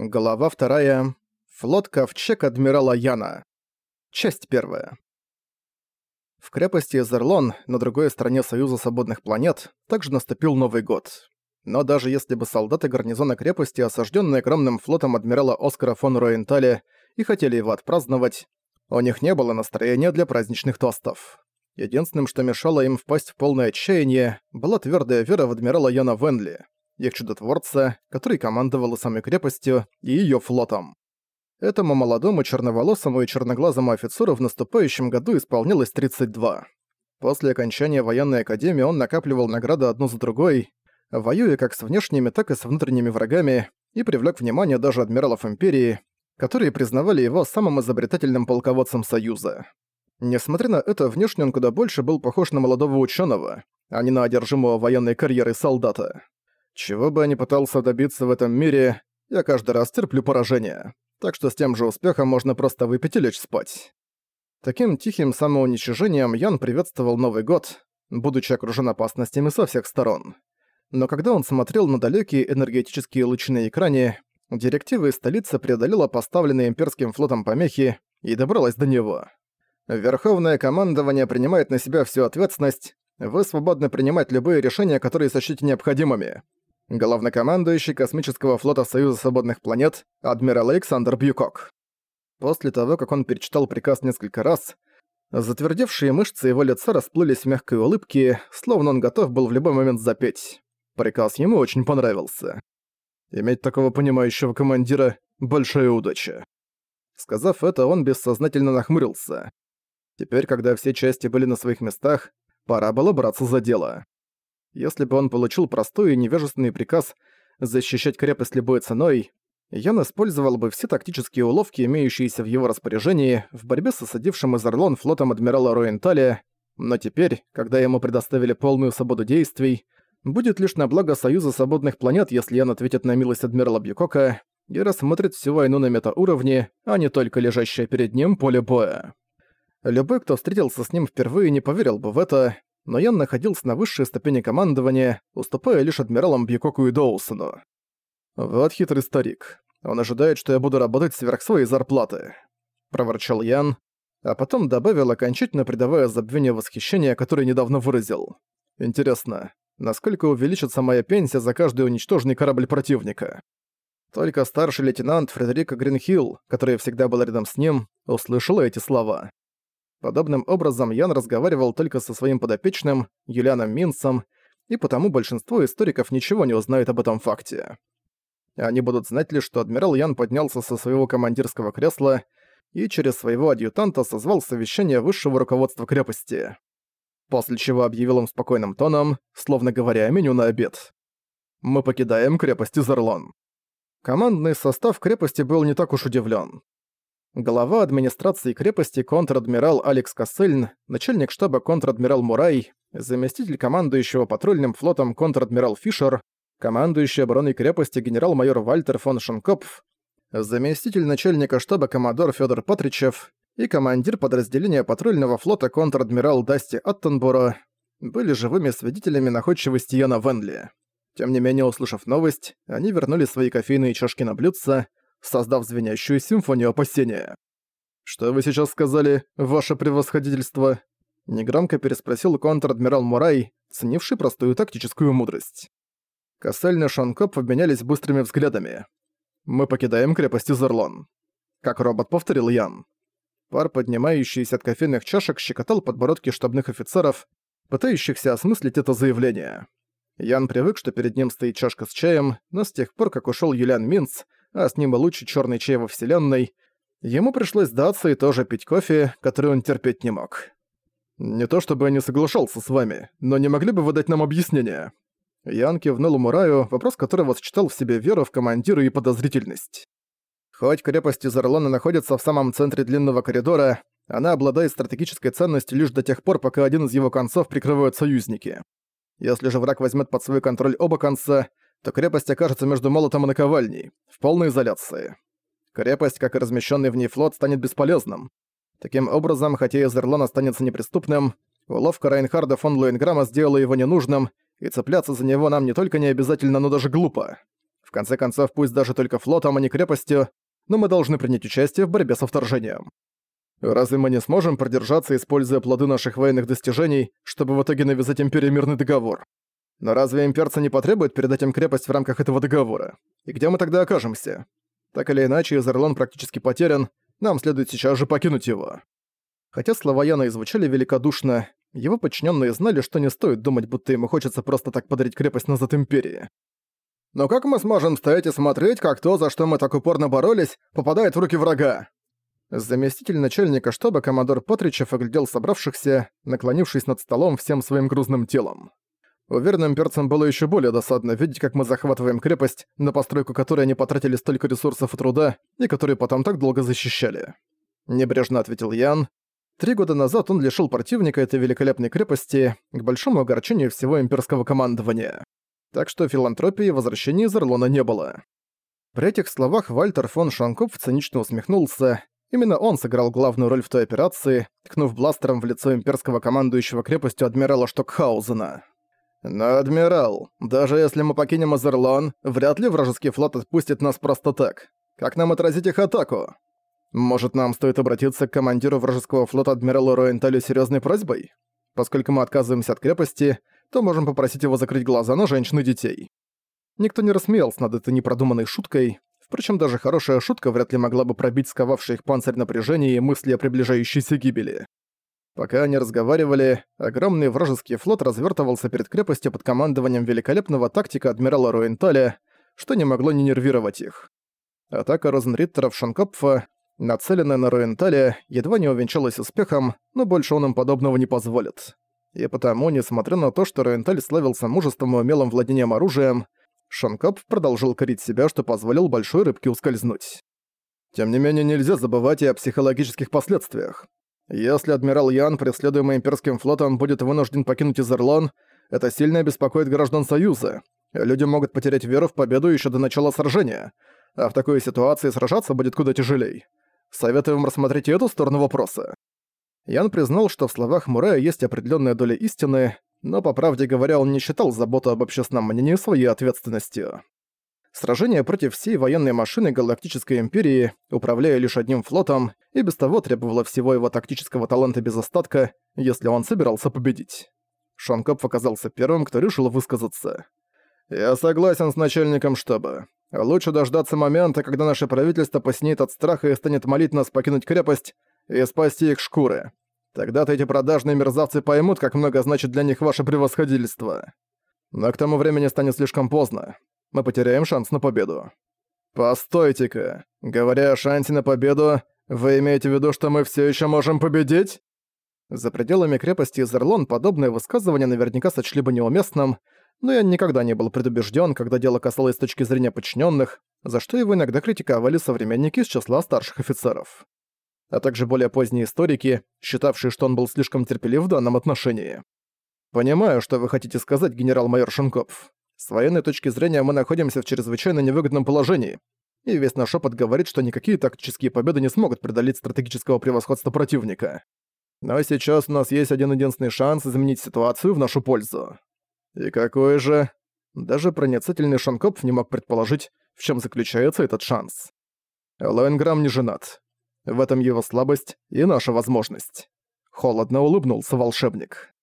Глава вторая. Флот Ковчег Адмирала Яна. Часть первая. В крепости Зерлон, на другой стороне Союза Свободных Планет, также наступил Новый год. Но даже если бы солдаты гарнизона крепости, осажденные огромным флотом адмирала Оскара фон Роенталя, и хотели его отпраздновать, у них не было настроения для праздничных тостов. Единственным, что мешало им впасть в полное отчаяние, была твердая вера в адмирала Яна Венли – их чудотворца, который командовал самой крепостью и её флотом. Этому молодому черноволосому и черноглазому офицеру в наступающем году исполнилось 32. После окончания военной академии он накапливал награды одну за другой, воюя как с внешними, так и с внутренними врагами, и привлек внимание даже адмиралов Империи, которые признавали его самым изобретательным полководцем Союза. Несмотря на это, внешне он куда больше был похож на молодого ученого, а не на одержимого военной карьерой солдата. Чего бы я ни пытался добиться в этом мире, я каждый раз терплю поражение. Так что с тем же успехом можно просто выпить и лечь спать. Таким тихим самоуничижением Ян приветствовал Новый год, будучи окружен опасностями со всех сторон. Но когда он смотрел на далекие энергетические лучи на экране, директива из столицы преодолела поставленные имперским флотом помехи и добралась до него. Верховное командование принимает на себя всю ответственность, вы свободны принимать любые решения, которые сочтете необходимыми главнокомандующий космического флота Союза Свободных Планет, адмирал Александр Бьюкок. После того, как он перечитал приказ несколько раз, затвердевшие мышцы его лица расплылись в мягкой улыбке, словно он готов был в любой момент запеть. Приказ ему очень понравился. Иметь такого понимающего командира — большая удача. Сказав это, он бессознательно нахмурился. Теперь, когда все части были на своих местах, пора было браться за дело. Если бы он получил простой и невежественный приказ защищать крепость любой ценой, Ян использовал бы все тактические уловки, имеющиеся в его распоряжении, в борьбе с осадившим из Орлон флотом адмирала Роенталя, но теперь, когда ему предоставили полную свободу действий, будет лишь на благо Союза Свободных Планет, если Ян ответит на милость адмирала Бьюкока и рассмотрит всю войну на метауровне, а не только лежащее перед ним поле боя. Любой, кто встретился с ним впервые, не поверил бы в это, но Ян находился на высшей ступени командования, уступая лишь адмиралам Бьюкоку и Доусону. «Вот хитрый старик. Он ожидает, что я буду работать сверх своей зарплаты», — проворчал Ян, а потом добавил, окончательно придавая забвение восхищения, которое недавно выразил. «Интересно, насколько увеличится моя пенсия за каждый уничтоженный корабль противника?» Только старший лейтенант Фредерика Гринхилл, который всегда был рядом с ним, услышал эти слова. Подобным образом Ян разговаривал только со своим подопечным, Юлианом Минсом, и потому большинство историков ничего не узнают об этом факте. Они будут знать лишь, что адмирал Ян поднялся со своего командирского кресла и через своего адъютанта созвал совещание высшего руководства крепости. После чего объявил им спокойным тоном, словно говоря меню на обед. «Мы покидаем крепость Изерлон». Командный состав крепости был не так уж удивлен глава администрации крепости контр-адмирал Алекс Кассельн, начальник штаба контр-адмирал Мурай, заместитель командующего патрульным флотом контр-адмирал Фишер, командующий обороной крепости генерал-майор Вальтер фон Шенкопф, заместитель начальника штаба коммодор Федор Патричев и командир подразделения патрульного флота контр-адмирал Дасти Аттенборо были живыми свидетелями находчивости Яна Венли. Тем не менее, услышав новость, они вернули свои кофейные чашки на блюдца, создав звенящую симфонию опасения. «Что вы сейчас сказали, ваше превосходительство?» Негромко переспросил контр-адмирал Мурай, ценивший простую тактическую мудрость. Кассельн и Шанкоп обменялись быстрыми взглядами. «Мы покидаем крепость Изерлон», — как робот повторил Ян. Пар, поднимающийся от кофейных чашек, щекотал подбородки штабных офицеров, пытающихся осмыслить это заявление. Ян привык, что перед ним стоит чашка с чаем, но с тех пор, как ушел Юлиан Минц, а с ним и лучший черный чай во вселенной, ему пришлось сдаться и тоже пить кофе, который он терпеть не мог. «Не то чтобы я не соглашался с вами, но не могли бы вы дать нам объяснение?» Ян кивнул Мураю, вопрос которого сочетал в себе веру в командира и подозрительность. Хоть крепость Изерлона находится в самом центре длинного коридора, она обладает стратегической ценностью лишь до тех пор, пока один из его концов прикрывают союзники. Если же враг возьмет под свой контроль оба конца, то крепость окажется между молотом и наковальней, в полной изоляции. Крепость, как и размещенный в ней флот, станет бесполезным. Таким образом, хотя Эзерлон останется неприступным, уловка Райнхарда фон Луэнграма сделала его ненужным, и цепляться за него нам не только не обязательно, но даже глупо. В конце концов, пусть даже только флотом, а не крепостью, но мы должны принять участие в борьбе со вторжением. Разве мы не сможем продержаться, используя плоды наших военных достижений, чтобы в итоге навязать Империи мирный договор? Но разве имперцы не потребуют передать им крепость в рамках этого договора? И где мы тогда окажемся? Так или иначе, Изерлон практически потерян, нам следует сейчас же покинуть его. Хотя слова Яна и звучали великодушно, его подчиненные знали, что не стоит думать, будто ему хочется просто так подарить крепость назад Империи. Но как мы сможем стоять и смотреть, как то, за что мы так упорно боролись, попадает в руки врага? Заместитель начальника штаба командор Патричев оглядел собравшихся, наклонившись над столом всем своим грузным телом. Уверенным перцам было еще более досадно видеть, как мы захватываем крепость, на постройку которой они потратили столько ресурсов и труда, и которую потом так долго защищали. Небрежно ответил Ян. Три года назад он лишил противника этой великолепной крепости, к большому огорчению всего имперского командования. Так что филантропии возвращения из Орлона не было. При этих словах Вальтер фон Шанкопф цинично усмехнулся. Именно он сыграл главную роль в той операции, ткнув бластером в лицо имперского командующего крепостью адмирала Штокхаузена. «Но, адмирал, даже если мы покинем Азерлон, вряд ли вражеский флот отпустит нас просто так. Как нам отразить их атаку? Может, нам стоит обратиться к командиру вражеского флота адмиралу Роенталю серьезной просьбой? Поскольку мы отказываемся от крепости, то можем попросить его закрыть глаза на женщин и детей». Никто не рассмеялся над этой непродуманной шуткой, Впрочем, даже хорошая шутка вряд ли могла бы пробить сковавший их панцирь напряжение и мысли о приближающейся гибели. Пока они разговаривали, огромный вражеский флот развертывался перед крепостью под командованием великолепного тактика адмирала Руенталя, что не могло не нервировать их. Атака Розенриттеров Шанкопфа, нацеленная на Руенталя, едва не увенчалась успехом, но больше он им подобного не позволит. И потому, несмотря на то, что Руенталь славился мужеством и умелым владением оружием, Шанкопф продолжил корить себя, что позволил большой рыбке ускользнуть. Тем не менее, нельзя забывать и о психологических последствиях. Если адмирал Ян, преследуемый имперским флотом, будет вынужден покинуть Изерлон, это сильно обеспокоит граждан Союза. Люди могут потерять веру в победу еще до начала сражения, а в такой ситуации сражаться будет куда тяжелей. Вам рассмотреть эту сторону вопроса. Ян признал, что в словах Мурея есть определенная доля истины, но, по правде говоря, он не считал заботу об общественном мнении своей ответственностью. Сражение против всей военной машины Галактической Империи, управляя лишь одним флотом, и без того требовало всего его тактического таланта без остатка, если он собирался победить. Шонкоп оказался первым, кто решил высказаться. «Я согласен с начальником штаба. Лучше дождаться момента, когда наше правительство посинеет от страха и станет молить нас покинуть крепость и спасти их шкуры. Тогда-то эти продажные мерзавцы поймут, как много значит для них ваше превосходительство. Но к тому времени станет слишком поздно мы потеряем шанс на победу. Постойте-ка, говоря о шансе на победу, вы имеете в виду, что мы все еще можем победить? За пределами крепости Изерлон подобное высказывание наверняка сочли бы неуместным, но я никогда не был предубежден, когда дело касалось точки зрения подчиненных, за что его иногда критиковали современники из числа старших офицеров. А также более поздние историки, считавшие, что он был слишком терпелив в данном отношении. Понимаю, что вы хотите сказать, генерал-майор Шенкопф. С военной точки зрения мы находимся в чрезвычайно невыгодном положении, и весь наш опыт говорит, что никакие тактические победы не смогут преодолеть стратегического превосходства противника. Но сейчас у нас есть один-единственный шанс изменить ситуацию в нашу пользу. И какой же? Даже проницательный Шанкопф не мог предположить, в чем заключается этот шанс. Лоэнграм не женат. В этом его слабость и наша возможность. Холодно улыбнулся волшебник.